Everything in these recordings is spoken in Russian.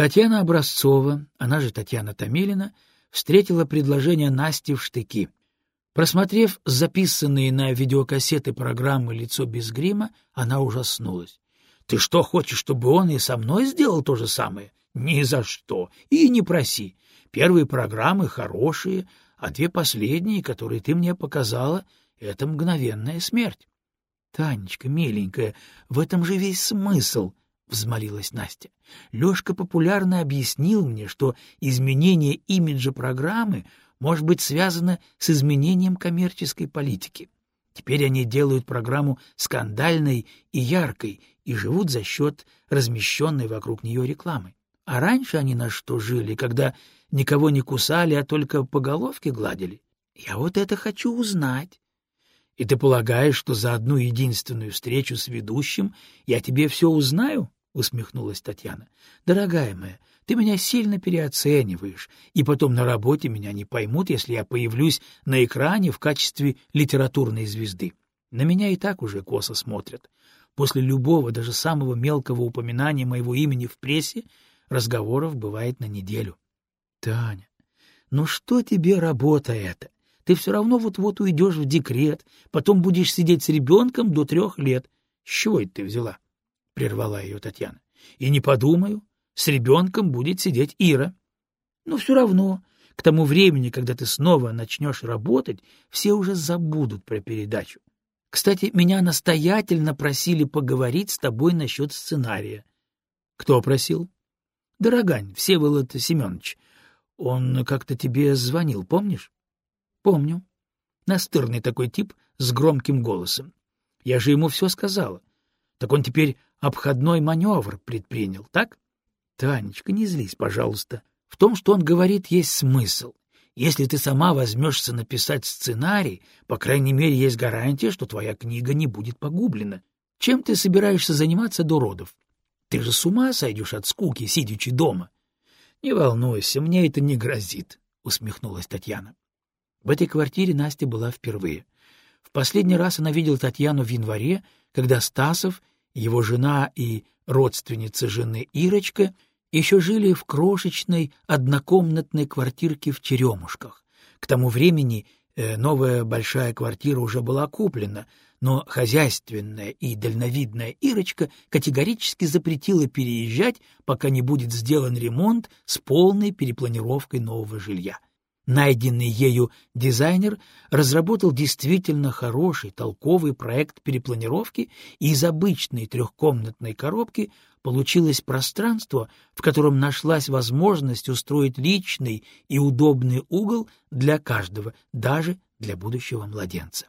Татьяна Образцова, она же Татьяна Томилина, встретила предложение Насти в штыки. Просмотрев записанные на видеокассеты программы «Лицо без грима», она ужаснулась. — Ты что, хочешь, чтобы он и со мной сделал то же самое? Ни за что. И не проси. Первые программы хорошие, а две последние, которые ты мне показала, — это мгновенная смерть. — Танечка, миленькая, в этом же весь смысл, — взмолилась Настя. Лёшка популярно объяснил мне, что изменение имиджа программы может быть связано с изменением коммерческой политики. Теперь они делают программу скандальной и яркой и живут за счет размещенной вокруг нее рекламы. А раньше они на что жили, когда никого не кусали, а только по головке гладили? Я вот это хочу узнать. И ты полагаешь, что за одну единственную встречу с ведущим я тебе все узнаю? — усмехнулась Татьяна. — Дорогая моя, ты меня сильно переоцениваешь, и потом на работе меня не поймут, если я появлюсь на экране в качестве литературной звезды. На меня и так уже косо смотрят. После любого, даже самого мелкого упоминания моего имени в прессе разговоров бывает на неделю. — Таня, ну что тебе работа эта? Ты все равно вот-вот уйдешь в декрет, потом будешь сидеть с ребенком до трех лет. С чего это ты взяла? —— прервала ее Татьяна. — И не подумаю, с ребенком будет сидеть Ира. Но все равно, к тому времени, когда ты снова начнешь работать, все уже забудут про передачу. Кстати, меня настоятельно просили поговорить с тобой насчет сценария. — Кто просил? — Дорогань, Всеволод Семенович. Он как-то тебе звонил, помнишь? — Помню. Настырный такой тип с громким голосом. Я же ему все сказала. Так он теперь обходной маневр предпринял, так? Танечка, не злись, пожалуйста. В том, что он говорит, есть смысл. Если ты сама возьмешься написать сценарий, по крайней мере, есть гарантия, что твоя книга не будет погублена. Чем ты собираешься заниматься до родов? Ты же с ума сойдешь от скуки, сидячи дома. — Не волнуйся, мне это не грозит, — усмехнулась Татьяна. В этой квартире Настя была впервые. В последний раз она видела Татьяну в январе, когда Стасов его жена и родственница жены Ирочка еще жили в крошечной однокомнатной квартирке в Черемушках. К тому времени э, новая большая квартира уже была куплена, но хозяйственная и дальновидная Ирочка категорически запретила переезжать, пока не будет сделан ремонт с полной перепланировкой нового жилья. Найденный ею дизайнер разработал действительно хороший, толковый проект перепланировки, и из обычной трехкомнатной коробки получилось пространство, в котором нашлась возможность устроить личный и удобный угол для каждого, даже для будущего младенца.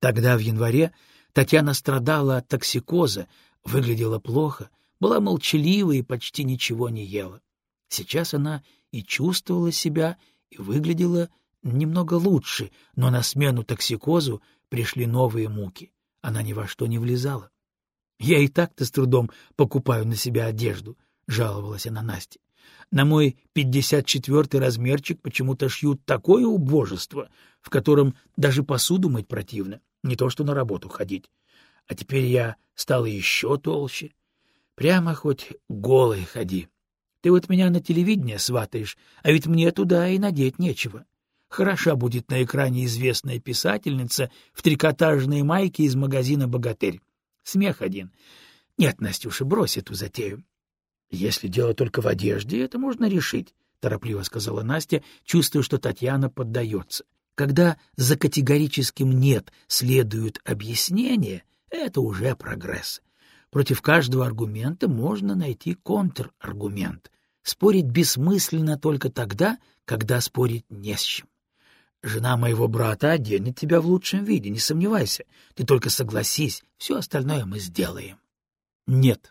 Тогда, в январе, Татьяна страдала от токсикоза, выглядела плохо, была молчалива и почти ничего не ела. Сейчас она и чувствовала себя, и выглядела немного лучше, но на смену токсикозу пришли новые муки. Она ни во что не влезала. — Я и так-то с трудом покупаю на себя одежду, — жаловалась она Насте. На мой пятьдесят четвертый размерчик почему-то шьют такое убожество, в котором даже посуду мыть противно, не то что на работу ходить. А теперь я стала еще толще. Прямо хоть голой ходи. Ты вот меня на телевидение сватаешь, а ведь мне туда и надеть нечего. Хороша будет на экране известная писательница в трикотажной майке из магазина «Богатырь». Смех один. Нет, Настюша, брось эту затею. Если дело только в одежде, это можно решить, — торопливо сказала Настя, чувствуя, что Татьяна поддается. Когда за категорическим «нет» следуют объяснения, это уже прогресс. Против каждого аргумента можно найти контраргумент. Спорить бессмысленно только тогда, когда спорить не с чем. Жена моего брата оденет тебя в лучшем виде, не сомневайся. Ты только согласись, все остальное мы сделаем. Нет.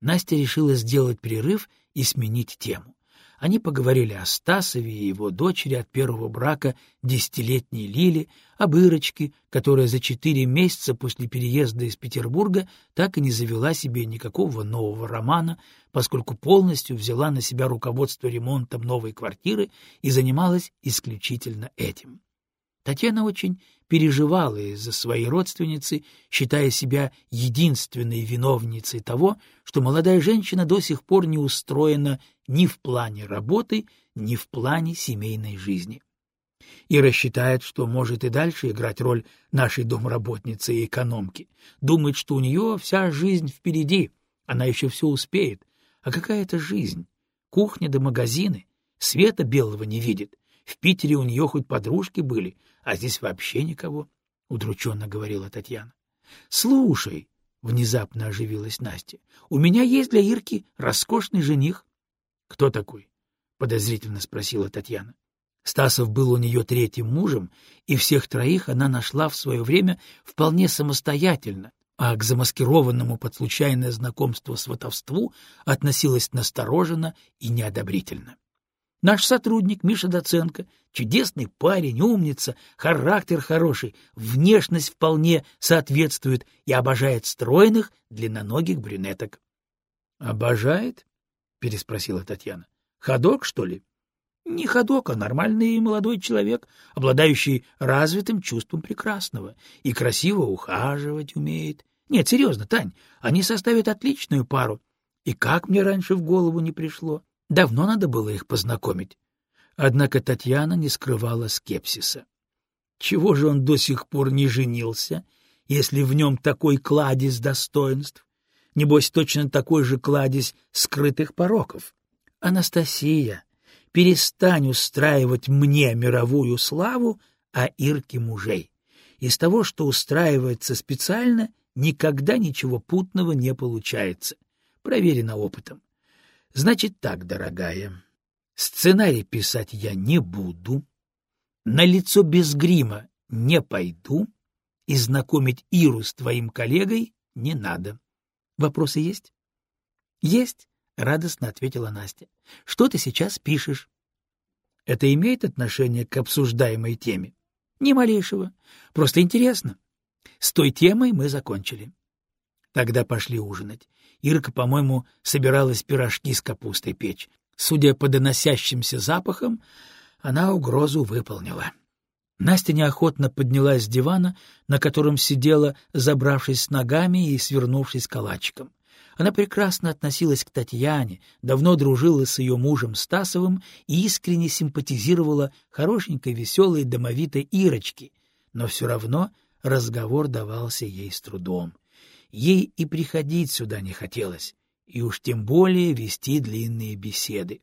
Настя решила сделать перерыв и сменить тему. Они поговорили о Стасове и его дочери от первого брака десятилетней Лили, об Ирочке, которая за четыре месяца после переезда из Петербурга так и не завела себе никакого нового романа, поскольку полностью взяла на себя руководство ремонтом новой квартиры и занималась исключительно этим. Татьяна очень переживала из-за своей родственницы, считая себя единственной виновницей того, что молодая женщина до сих пор не устроена ни в плане работы, ни в плане семейной жизни. Ира считает, что может и дальше играть роль нашей домработницы и экономки. Думает, что у нее вся жизнь впереди, она еще все успеет. А какая это жизнь? Кухня да магазины. Света белого не видит. В Питере у нее хоть подружки были, а здесь вообще никого, — удрученно говорила Татьяна. — Слушай, — внезапно оживилась Настя, — у меня есть для Ирки роскошный жених. — Кто такой? — подозрительно спросила Татьяна. Стасов был у нее третьим мужем, и всех троих она нашла в свое время вполне самостоятельно, а к замаскированному под случайное знакомство сватовству относилась настороженно и неодобрительно. Наш сотрудник Миша Доценко — чудесный парень, умница, характер хороший, внешность вполне соответствует и обожает стройных, длинноногих брюнеток. — Обожает? — переспросила Татьяна. — Ходок, что ли? — Не ходок, а нормальный молодой человек, обладающий развитым чувством прекрасного и красиво ухаживать умеет. Нет, серьезно, Тань, они составят отличную пару. И как мне раньше в голову не пришло? — Давно надо было их познакомить. Однако Татьяна не скрывала скепсиса. Чего же он до сих пор не женился, если в нем такой кладезь достоинств? Небось, точно такой же кладезь скрытых пороков. Анастасия, перестань устраивать мне мировую славу, а Ирке мужей. Из того, что устраивается специально, никогда ничего путного не получается. Проверено опытом. Значит так, дорогая, сценарий писать я не буду, на лицо без грима не пойду и знакомить Иру с твоим коллегой не надо. Вопросы есть? Есть, радостно ответила Настя. Что ты сейчас пишешь? Это имеет отношение к обсуждаемой теме? Ни малейшего. Просто интересно. С той темой мы закончили. Тогда пошли ужинать. Ирка, по-моему, собиралась пирожки с капустой печь. Судя по доносящимся запахам, она угрозу выполнила. Настя неохотно поднялась с дивана, на котором сидела, забравшись с ногами и свернувшись калачиком. Она прекрасно относилась к Татьяне, давно дружила с ее мужем Стасовым и искренне симпатизировала хорошенькой, веселой, домовитой Ирочке, но все равно разговор давался ей с трудом. Ей и приходить сюда не хотелось, и уж тем более вести длинные беседы.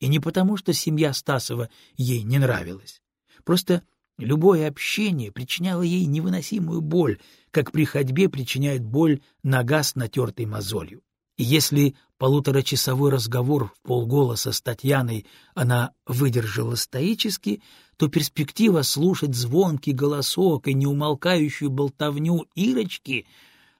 И не потому, что семья Стасова ей не нравилась. Просто любое общение причиняло ей невыносимую боль, как при ходьбе причиняет боль нога с натертой мозолью. И если полуторачасовой разговор в полголоса с Татьяной она выдержала стоически, то перспектива слушать звонкий голосок и неумолкающую болтовню Ирочки —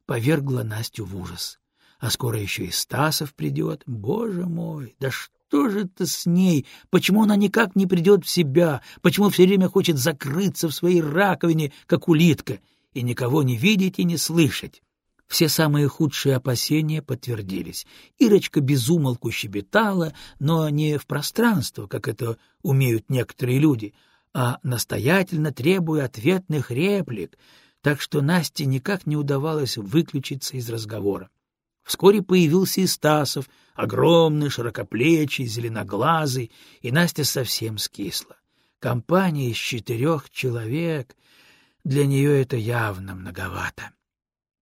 повергла Настю в ужас. А скоро еще и Стасов придет. Боже мой, да что же это с ней? Почему она никак не придет в себя? Почему все время хочет закрыться в своей раковине, как улитка, и никого не видеть и не слышать? Все самые худшие опасения подтвердились. Ирочка безумолку щебетала, но не в пространство, как это умеют некоторые люди, а настоятельно требуя ответных реплик — так что Насте никак не удавалось выключиться из разговора. Вскоре появился и Стасов, огромный, широкоплечий, зеленоглазый, и Настя совсем скисла. Компания из четырех человек, для нее это явно многовато.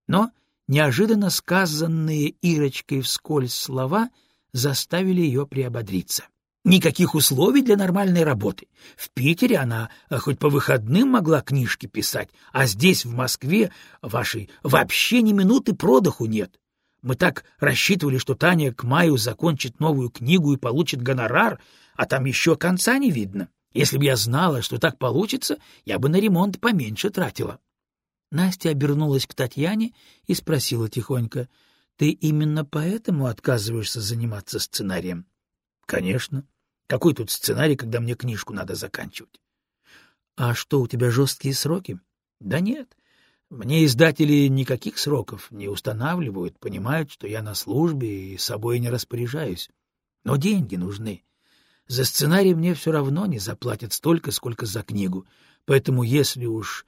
Но неожиданно сказанные Ирочкой вскользь слова заставили ее приободриться. Никаких условий для нормальной работы. В Питере она э, хоть по выходным могла книжки писать, а здесь, в Москве, вашей вообще ни минуты продыху нет. Мы так рассчитывали, что Таня к маю закончит новую книгу и получит гонорар, а там еще конца не видно. Если бы я знала, что так получится, я бы на ремонт поменьше тратила. Настя обернулась к Татьяне и спросила тихонько, «Ты именно поэтому отказываешься заниматься сценарием?» «Конечно. Какой тут сценарий, когда мне книжку надо заканчивать? — А что, у тебя жесткие сроки? — Да нет. Мне издатели никаких сроков не устанавливают, понимают, что я на службе и собой не распоряжаюсь. Но деньги нужны. За сценарий мне все равно не заплатят столько, сколько за книгу, поэтому если уж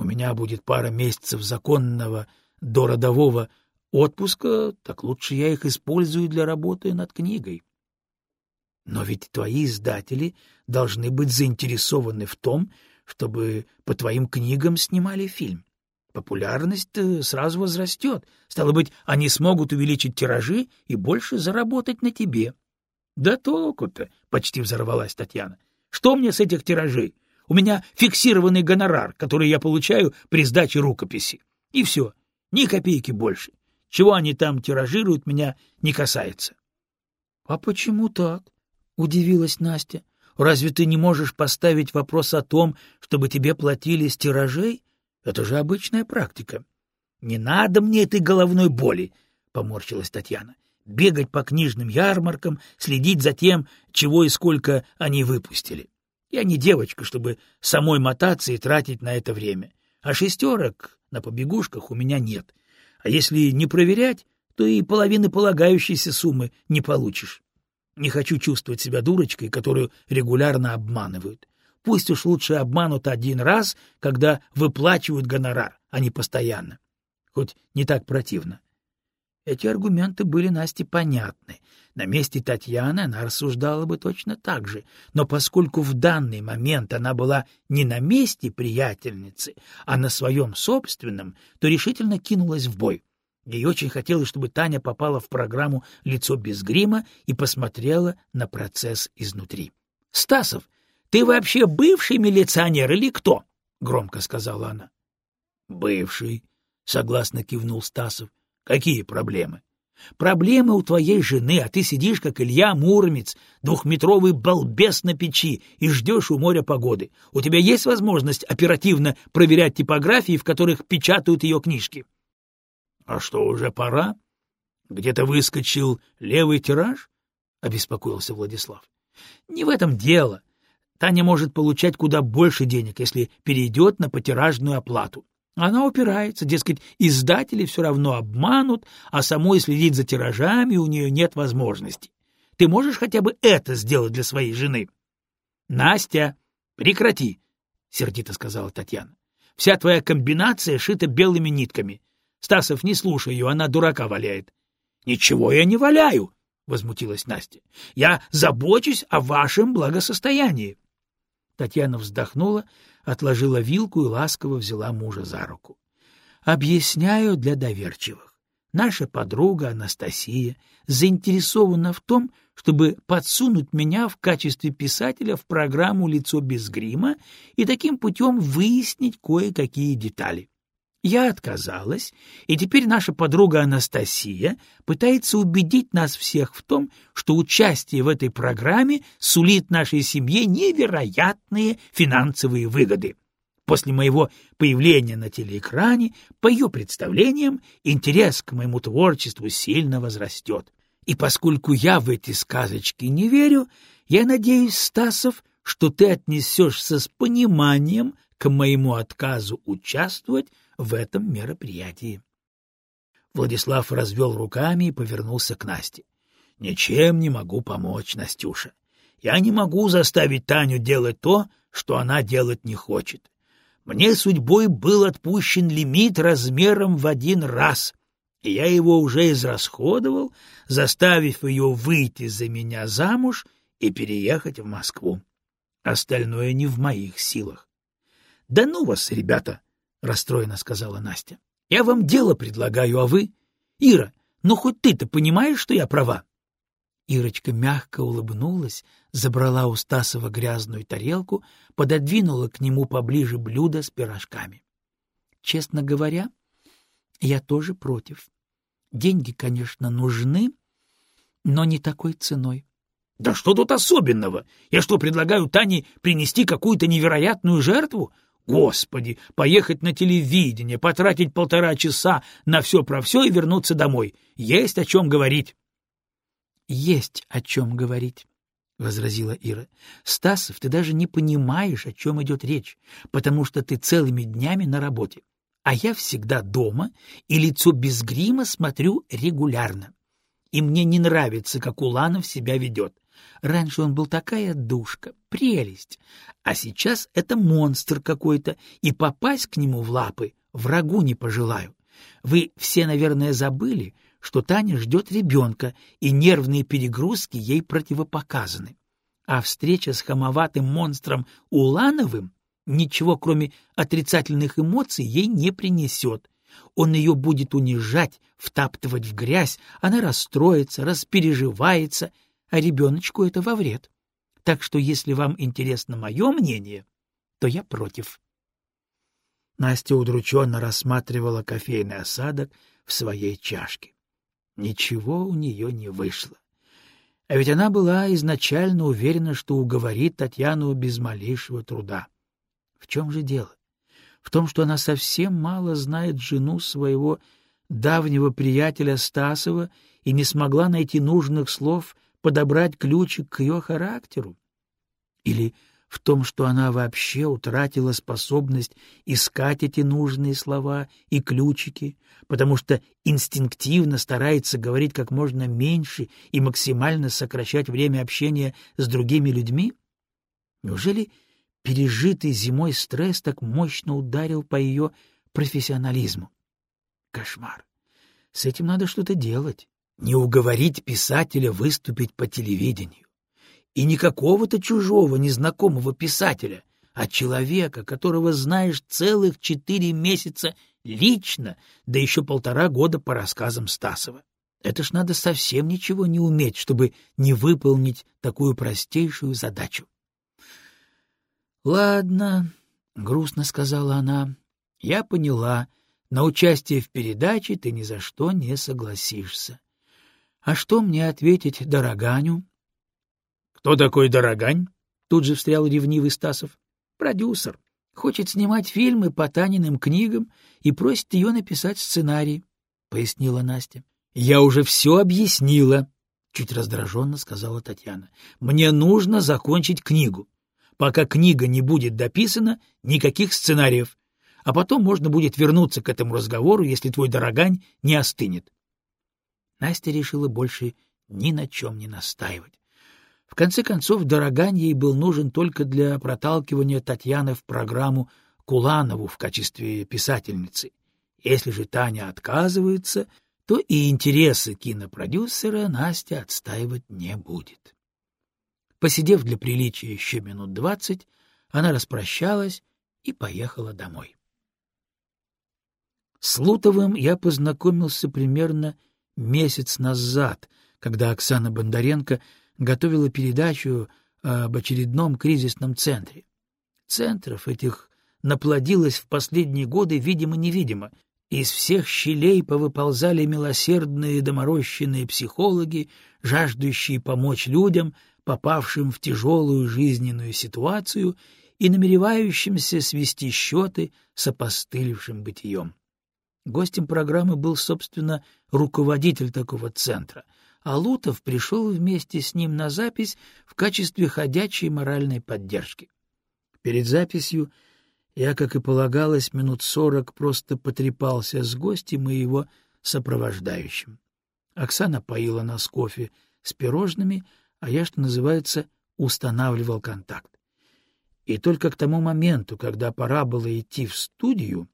У меня будет пара месяцев законного дородового отпуска, так лучше я их использую для работы над книгой. Но ведь твои издатели должны быть заинтересованы в том, чтобы по твоим книгам снимали фильм. Популярность сразу возрастет. Стало быть, они смогут увеличить тиражи и больше заработать на тебе. — Да толку-то! — почти взорвалась Татьяна. — Что мне с этих тиражей? У меня фиксированный гонорар, который я получаю при сдаче рукописи. И все, ни копейки больше. Чего они там тиражируют, меня не касается. — А почему так? — удивилась Настя. — Разве ты не можешь поставить вопрос о том, чтобы тебе платили с тиражей? Это же обычная практика. — Не надо мне этой головной боли, — поморщилась Татьяна. — Бегать по книжным ярмаркам, следить за тем, чего и сколько они выпустили. Я не девочка, чтобы самой мотаться и тратить на это время. А шестерок на побегушках у меня нет. А если не проверять, то и половины полагающейся суммы не получишь. Не хочу чувствовать себя дурочкой, которую регулярно обманывают. Пусть уж лучше обманут один раз, когда выплачивают гонорар, а не постоянно. Хоть не так противно. Эти аргументы были Насте понятны. На месте Татьяны она рассуждала бы точно так же, но поскольку в данный момент она была не на месте приятельницы, а на своем собственном, то решительно кинулась в бой. Ей очень хотелось, чтобы Таня попала в программу «Лицо без грима» и посмотрела на процесс изнутри. — Стасов, ты вообще бывший милиционер или кто? — громко сказала она. — Бывший, — согласно кивнул Стасов. Какие проблемы? Проблемы у твоей жены, а ты сидишь, как Илья Муромец, двухметровый балбес на печи, и ждешь у моря погоды. У тебя есть возможность оперативно проверять типографии, в которых печатают ее книжки? — А что, уже пора? Где-то выскочил левый тираж? — обеспокоился Владислав. — Не в этом дело. Таня может получать куда больше денег, если перейдет на потиражную оплату. Она упирается, дескать, издатели все равно обманут, а самой следить за тиражами у нее нет возможности. Ты можешь хотя бы это сделать для своей жены? — Настя, прекрати, — сердито сказала Татьяна. — Вся твоя комбинация шита белыми нитками. Стасов, не слушай ее, она дурака валяет. — Ничего я не валяю, — возмутилась Настя. — Я забочусь о вашем благосостоянии. Татьяна вздохнула, отложила вилку и ласково взяла мужа за руку. «Объясняю для доверчивых. Наша подруга Анастасия заинтересована в том, чтобы подсунуть меня в качестве писателя в программу «Лицо без грима» и таким путем выяснить кое-какие детали. Я отказалась, и теперь наша подруга Анастасия пытается убедить нас всех в том, что участие в этой программе сулит нашей семье невероятные финансовые выгоды. После моего появления на телеэкране, по ее представлениям, интерес к моему творчеству сильно возрастет. И поскольку я в эти сказочки не верю, я надеюсь, Стасов, что ты отнесешься с пониманием к моему отказу участвовать в этом мероприятии. Владислав развел руками и повернулся к Насте. — Ничем не могу помочь, Настюша. Я не могу заставить Таню делать то, что она делать не хочет. Мне судьбой был отпущен лимит размером в один раз, и я его уже израсходовал, заставив ее выйти за меня замуж и переехать в Москву. Остальное не в моих силах. — Да ну вас, ребята! — расстроенно сказала Настя. — Я вам дело предлагаю, а вы... Ира, ну хоть ты-то понимаешь, что я права? Ирочка мягко улыбнулась, забрала у Стасова грязную тарелку, пододвинула к нему поближе блюдо с пирожками. — Честно говоря, я тоже против. Деньги, конечно, нужны, но не такой ценой. — Да что тут особенного? Я что, предлагаю Тане принести какую-то невероятную жертву? Господи, поехать на телевидение, потратить полтора часа на все про все и вернуться домой. Есть о чем говорить. — Есть о чем говорить, — возразила Ира. — Стасов, ты даже не понимаешь, о чем идет речь, потому что ты целыми днями на работе. А я всегда дома и лицо без грима смотрю регулярно. И мне не нравится, как Уланов себя ведет. Раньше он был такая душка, прелесть, а сейчас это монстр какой-то, и попасть к нему в лапы врагу не пожелаю. Вы все, наверное, забыли, что Таня ждет ребенка, и нервные перегрузки ей противопоказаны. А встреча с хамоватым монстром Улановым ничего, кроме отрицательных эмоций, ей не принесет. Он ее будет унижать, втаптывать в грязь, она расстроится, распереживается, а ребеночку это во вред. Так что, если вам интересно мое мнение, то я против. Настя удрученно рассматривала кофейный осадок в своей чашке. Ничего у нее не вышло. А ведь она была изначально уверена, что уговорит Татьяну без малейшего труда. В чем же дело? В том, что она совсем мало знает жену своего давнего приятеля Стасова и не смогла найти нужных слов подобрать ключик к ее характеру? Или в том, что она вообще утратила способность искать эти нужные слова и ключики, потому что инстинктивно старается говорить как можно меньше и максимально сокращать время общения с другими людьми? Неужели пережитый зимой стресс так мощно ударил по ее профессионализму? Кошмар. С этим надо что-то делать. Не уговорить писателя выступить по телевидению и не какого-то чужого, незнакомого писателя, а человека, которого знаешь целых четыре месяца лично, да еще полтора года по рассказам Стасова. Это ж надо совсем ничего не уметь, чтобы не выполнить такую простейшую задачу. — Ладно, — грустно сказала она, — я поняла, на участие в передаче ты ни за что не согласишься. А что мне ответить Дороганю? Кто такой Дорогань? Тут же встрял ревнивый Стасов. Продюсер. Хочет снимать фильмы по Таниным книгам и просит ее написать сценарий, — пояснила Настя. — Я уже все объяснила, — чуть раздраженно сказала Татьяна. — Мне нужно закончить книгу. Пока книга не будет дописана, никаких сценариев. А потом можно будет вернуться к этому разговору, если твой дорогань не остынет. Настя решила больше ни на чем не настаивать. В конце концов, Дорогань ей был нужен только для проталкивания Татьяны в программу Куланову в качестве писательницы. Если же Таня отказывается, то и интересы кинопродюсера Настя отстаивать не будет. Посидев для приличия еще минут двадцать, она распрощалась и поехала домой. С Лутовым я познакомился примерно месяц назад, когда Оксана Бондаренко готовила передачу об очередном кризисном центре. Центров этих наплодилось в последние годы видимо-невидимо. Из всех щелей повыползали милосердные доморощенные психологи, жаждущие помочь людям, попавшим в тяжелую жизненную ситуацию и намеревающимся свести счеты с опостылевшим бытием. Гостем программы был, собственно, руководитель такого центра — а Лутов пришел вместе с ним на запись в качестве ходячей моральной поддержки. Перед записью я, как и полагалось, минут сорок просто потрепался с гостем и его сопровождающим. Оксана поила нас кофе с пирожными, а я, что называется, устанавливал контакт. И только к тому моменту, когда пора было идти в студию,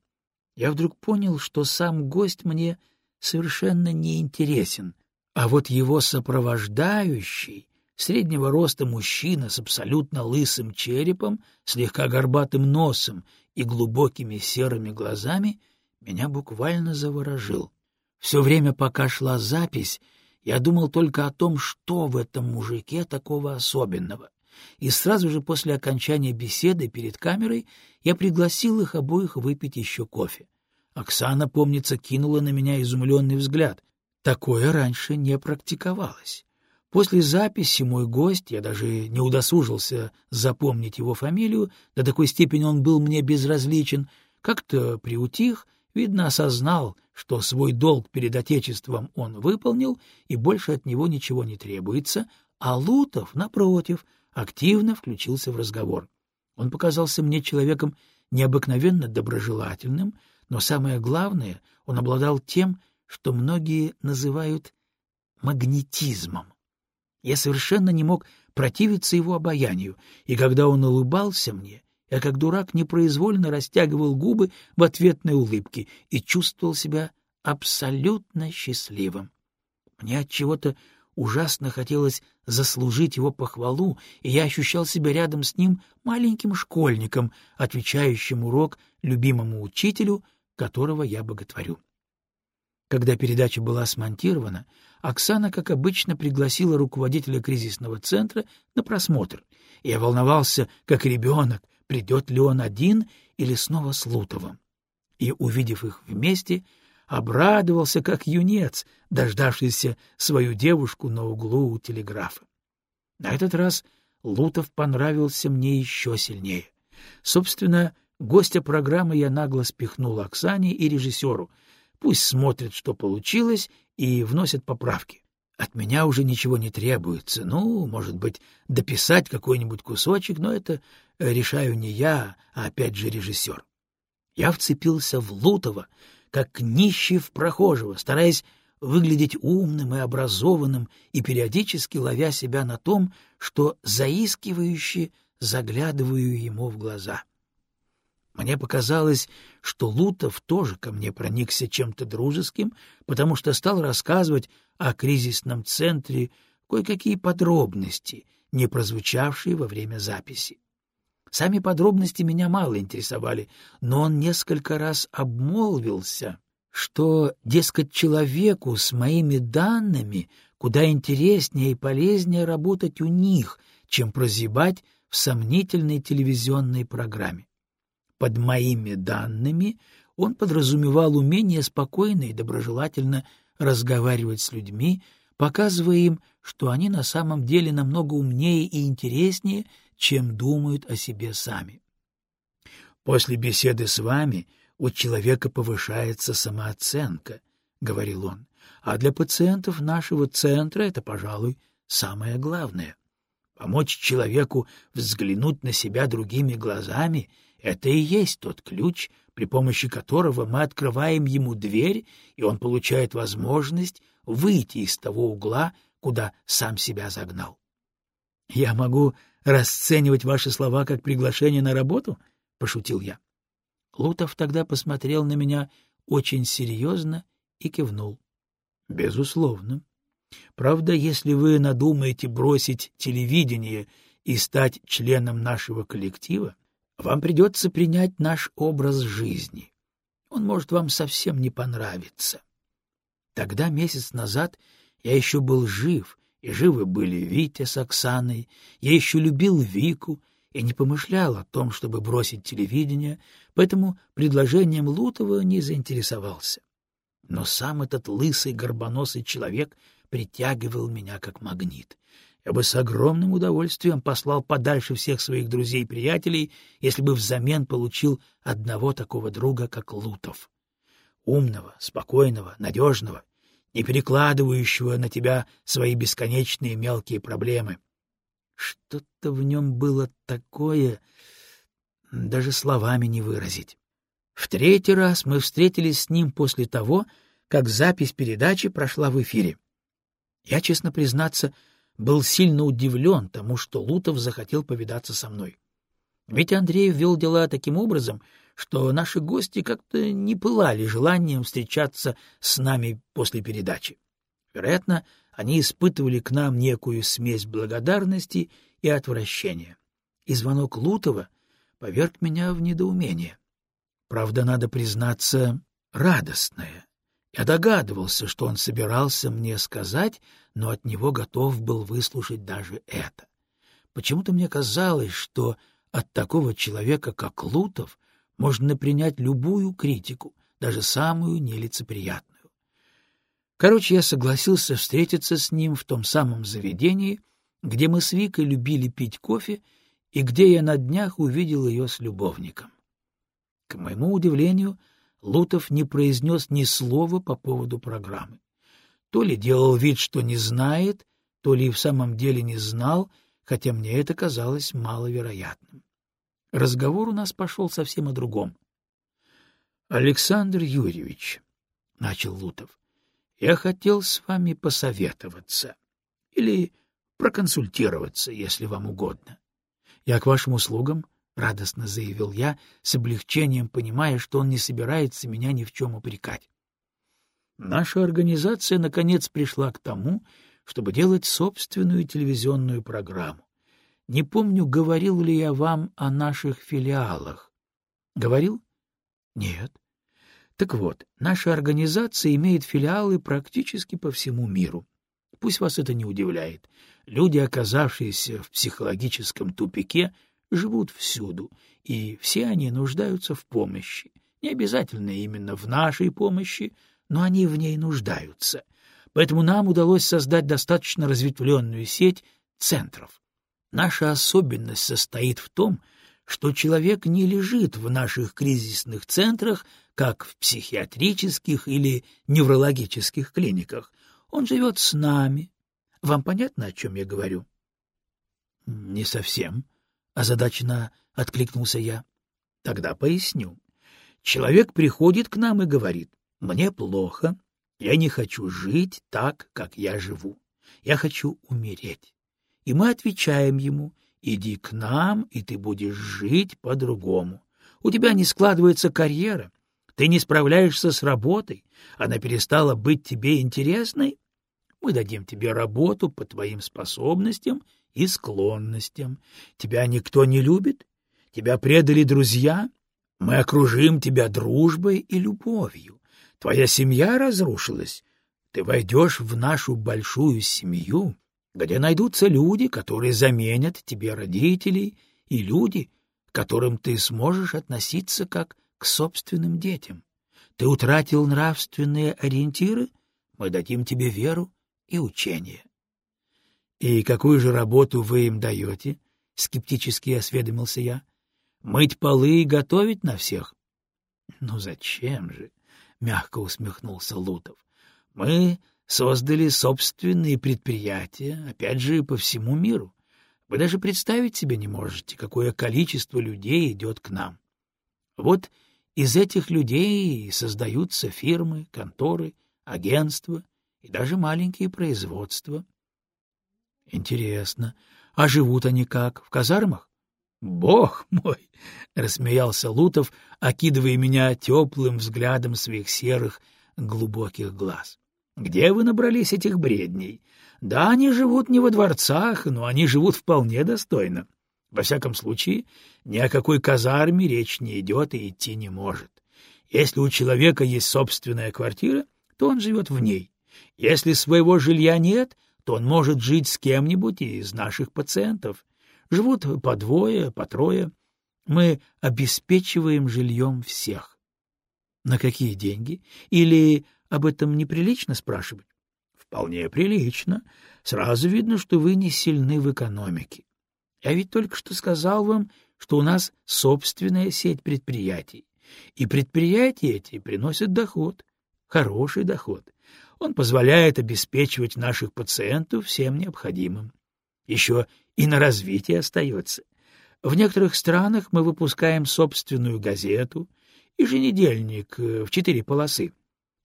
я вдруг понял, что сам гость мне совершенно не интересен, а вот его сопровождающий, среднего роста мужчина с абсолютно лысым черепом, слегка горбатым носом и глубокими серыми глазами, меня буквально заворожил. Все время, пока шла запись, я думал только о том, что в этом мужике такого особенного. И сразу же после окончания беседы перед камерой я пригласил их обоих выпить еще кофе. Оксана, помнится, кинула на меня изумленный взгляд. Такое раньше не практиковалось. После записи мой гость, я даже не удосужился запомнить его фамилию, до такой степени он был мне безразличен, как-то приутих, видно, осознал, что свой долг перед Отечеством он выполнил, и больше от него ничего не требуется, а Лутов, напротив, активно включился в разговор. Он показался мне человеком необыкновенно доброжелательным, но самое главное, он обладал тем, что многие называют магнетизмом. Я совершенно не мог противиться его обаянию, и когда он улыбался мне, я как дурак непроизвольно растягивал губы в ответной улыбке и чувствовал себя абсолютно счастливым. Мне от чего-то ужасно хотелось заслужить его похвалу, и я ощущал себя рядом с ним маленьким школьником, отвечающим урок любимому учителю, которого я боготворю. Когда передача была смонтирована, Оксана, как обычно, пригласила руководителя кризисного центра на просмотр. Я волновался, как ребенок, придет ли он один или снова с Лутовым. И, увидев их вместе, обрадовался, как юнец, дождавшийся свою девушку на углу у телеграфа. На этот раз Лутов понравился мне еще сильнее. Собственно, гостя программы я нагло спихнул Оксане и режиссеру. Пусть смотрят, что получилось, и вносят поправки. От меня уже ничего не требуется. Ну, может быть, дописать какой-нибудь кусочек, но это решаю не я, а опять же режиссер. Я вцепился в Лутова, как нищий в прохожего, стараясь выглядеть умным и образованным и периодически ловя себя на том, что заискивающе заглядываю ему в глаза. Мне показалось, что Лутов тоже ко мне проникся чем-то дружеским, потому что стал рассказывать о кризисном центре кое-какие подробности, не прозвучавшие во время записи. Сами подробности меня мало интересовали, но он несколько раз обмолвился, что, дескать, человеку с моими данными куда интереснее и полезнее работать у них, чем прозябать в сомнительной телевизионной программе. Под моими данными он подразумевал умение спокойно и доброжелательно разговаривать с людьми, показывая им, что они на самом деле намного умнее и интереснее, чем думают о себе сами. После беседы с вами у человека повышается самооценка, — говорил он, — а для пациентов нашего центра это, пожалуй, самое главное. Помочь человеку взглянуть на себя другими глазами — это и есть тот ключ, при помощи которого мы открываем ему дверь, и он получает возможность выйти из того угла, куда сам себя загнал. Я могу расценивать ваши слова как приглашение на работу? — пошутил я. Лутов тогда посмотрел на меня очень серьезно и кивнул. — Безусловно. Правда, если вы надумаете бросить телевидение и стать членом нашего коллектива, вам придется принять наш образ жизни. Он может вам совсем не понравиться. Тогда, месяц назад, я еще был жив и живы были Витя с Оксаной, я еще любил Вику и не помышлял о том, чтобы бросить телевидение, поэтому предложением Лутова не заинтересовался. Но сам этот лысый горбоносый человек притягивал меня как магнит. Я бы с огромным удовольствием послал подальше всех своих друзей и приятелей, если бы взамен получил одного такого друга, как Лутов. Умного, спокойного, надежного — не перекладывающего на тебя свои бесконечные мелкие проблемы. Что-то в нем было такое, даже словами не выразить. В третий раз мы встретились с ним после того, как запись передачи прошла в эфире. Я, честно признаться, был сильно удивлен тому, что Лутов захотел повидаться со мной. Ведь Андреев вел дела таким образом, что наши гости как-то не пылали желанием встречаться с нами после передачи. Вероятно, они испытывали к нам некую смесь благодарности и отвращения. И звонок Лутова поверг меня в недоумение. Правда, надо признаться, радостное. Я догадывался, что он собирался мне сказать, но от него готов был выслушать даже это. Почему-то мне казалось, что от такого человека, как Лутов, можно принять любую критику, даже самую нелицеприятную. Короче, я согласился встретиться с ним в том самом заведении, где мы с Викой любили пить кофе и где я на днях увидел ее с любовником. К моему удивлению, Лутов не произнес ни слова по поводу программы. То ли делал вид, что не знает, то ли и в самом деле не знал, хотя мне это казалось маловероятным. Разговор у нас пошел совсем о другом. — Александр Юрьевич, — начал Лутов, — я хотел с вами посоветоваться или проконсультироваться, если вам угодно. — Я к вашим услугам, — радостно заявил я, с облегчением понимая, что он не собирается меня ни в чем упрекать. Наша организация, наконец, пришла к тому, чтобы делать собственную телевизионную программу. Не помню, говорил ли я вам о наших филиалах. Говорил? Нет. Так вот, наша организация имеет филиалы практически по всему миру. Пусть вас это не удивляет. Люди, оказавшиеся в психологическом тупике, живут всюду, и все они нуждаются в помощи. Не обязательно именно в нашей помощи, но они в ней нуждаются. Поэтому нам удалось создать достаточно разветвленную сеть центров. Наша особенность состоит в том, что человек не лежит в наших кризисных центрах, как в психиатрических или неврологических клиниках. Он живет с нами. Вам понятно, о чем я говорю? — Не совсем, — озадаченно откликнулся я. — Тогда поясню. Человек приходит к нам и говорит, «Мне плохо, я не хочу жить так, как я живу. Я хочу умереть». И мы отвечаем ему, «Иди к нам, и ты будешь жить по-другому. У тебя не складывается карьера, ты не справляешься с работой, она перестала быть тебе интересной. Мы дадим тебе работу по твоим способностям и склонностям. Тебя никто не любит? Тебя предали друзья? Мы окружим тебя дружбой и любовью. Твоя семья разрушилась. Ты войдешь в нашу большую семью, где найдутся люди, которые заменят тебе родителей, и люди, к которым ты сможешь относиться как к собственным детям. Ты утратил нравственные ориентиры? Мы дадим тебе веру и учение. И какую же работу вы им даете? — скептически осведомился я. — Мыть полы и готовить на всех? — Ну зачем же? — мягко усмехнулся Лутов. — Мы создали собственные предприятия, опять же, по всему миру. Вы даже представить себе не можете, какое количество людей идет к нам. Вот из этих людей создаются фирмы, конторы, агентства и даже маленькие производства. Интересно, а живут они как, в казармах? Бог мой! — рассмеялся Лутов, окидывая меня теплым взглядом своих серых глубоких глаз. — Где вы набрались этих бредней? Да, они живут не во дворцах, но они живут вполне достойно. Во всяком случае, ни о какой казарме речь не идет и идти не может. Если у человека есть собственная квартира, то он живет в ней. Если своего жилья нет, то он может жить с кем-нибудь из наших пациентов. Живут по двое, по трое. Мы обеспечиваем жильем всех. На какие деньги? Или об этом неприлично спрашивать? Вполне прилично. Сразу видно, что вы не сильны в экономике. Я ведь только что сказал вам, что у нас собственная сеть предприятий. И предприятия эти приносят доход, хороший доход. Он позволяет обеспечивать наших пациентов всем необходимым. Еще и на развитие остается. В некоторых странах мы выпускаем собственную газету, еженедельник э, в четыре полосы.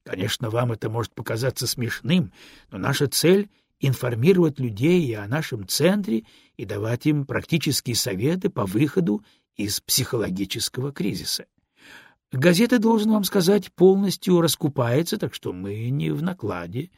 Конечно, вам это может показаться смешным, но наша цель — информировать людей и о нашем центре и давать им практические советы по выходу из психологического кризиса. Газета, должен вам сказать, полностью раскупается, так что мы не в накладе.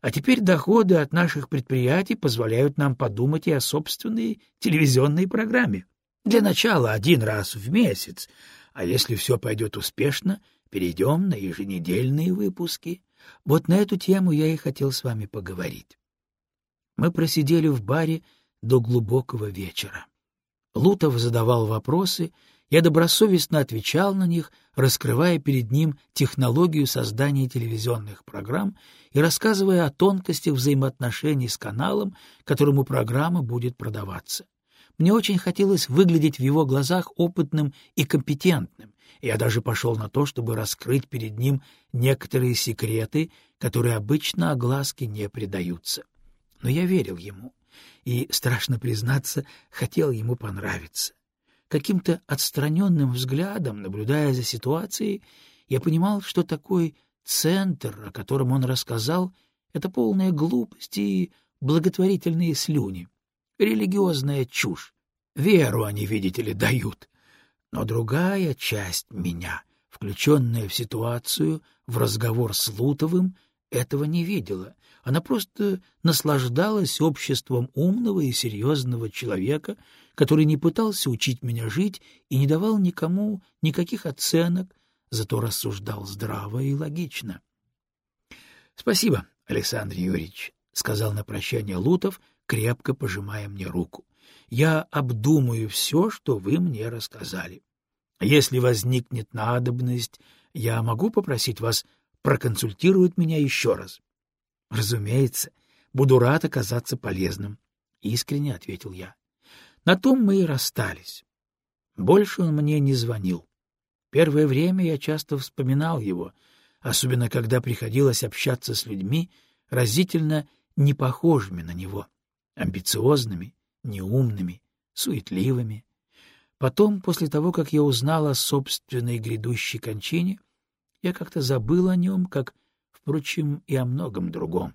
А теперь доходы от наших предприятий позволяют нам подумать и о собственной телевизионной программе. Для начала один раз в месяц, а если все пойдет успешно, перейдем на еженедельные выпуски. Вот на эту тему я и хотел с вами поговорить. Мы просидели в баре до глубокого вечера. Лутов задавал вопросы, я добросовестно отвечал на них, раскрывая перед ним технологию создания телевизионных программ и рассказывая о тонкостях взаимоотношений с каналом, которому программа будет продаваться. Мне очень хотелось выглядеть в его глазах опытным и компетентным, я даже пошел на то, чтобы раскрыть перед ним некоторые секреты, которые обычно огласке не придаются. Но я верил ему и, страшно признаться, хотел ему понравиться. Каким-то отстраненным взглядом, наблюдая за ситуацией, я понимал, что такой центр, о котором он рассказал, — это полная глупость и благотворительные слюни, религиозная чушь. Веру они, видите ли, дают. Но другая часть меня, включенная в ситуацию, в разговор с Лутовым, этого не видела. Она просто наслаждалась обществом умного и серьезного человека, который не пытался учить меня жить и не давал никому никаких оценок, зато рассуждал здраво и логично. — Спасибо, Александр Юрьевич, — сказал на прощание Лутов, крепко пожимая мне руку. — Я обдумаю все, что вы мне рассказали. Если возникнет надобность, я могу попросить вас проконсультировать меня еще раз? — Разумеется, буду рад оказаться полезным, — искренне ответил я. На том мы и расстались. Больше он мне не звонил. Первое время я часто вспоминал его, особенно когда приходилось общаться с людьми, разительно не похожими на него, амбициозными, неумными, суетливыми. Потом, после того, как я узнал о собственной грядущей кончине, я как-то забыл о нем, как, впрочем, и о многом другом.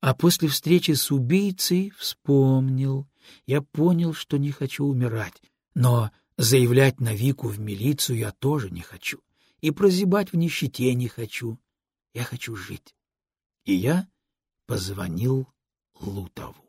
А после встречи с убийцей вспомнил, я понял, что не хочу умирать, но Заявлять на Вику в милицию я тоже не хочу. И прозябать в нищете не хочу. Я хочу жить. И я позвонил Лутову.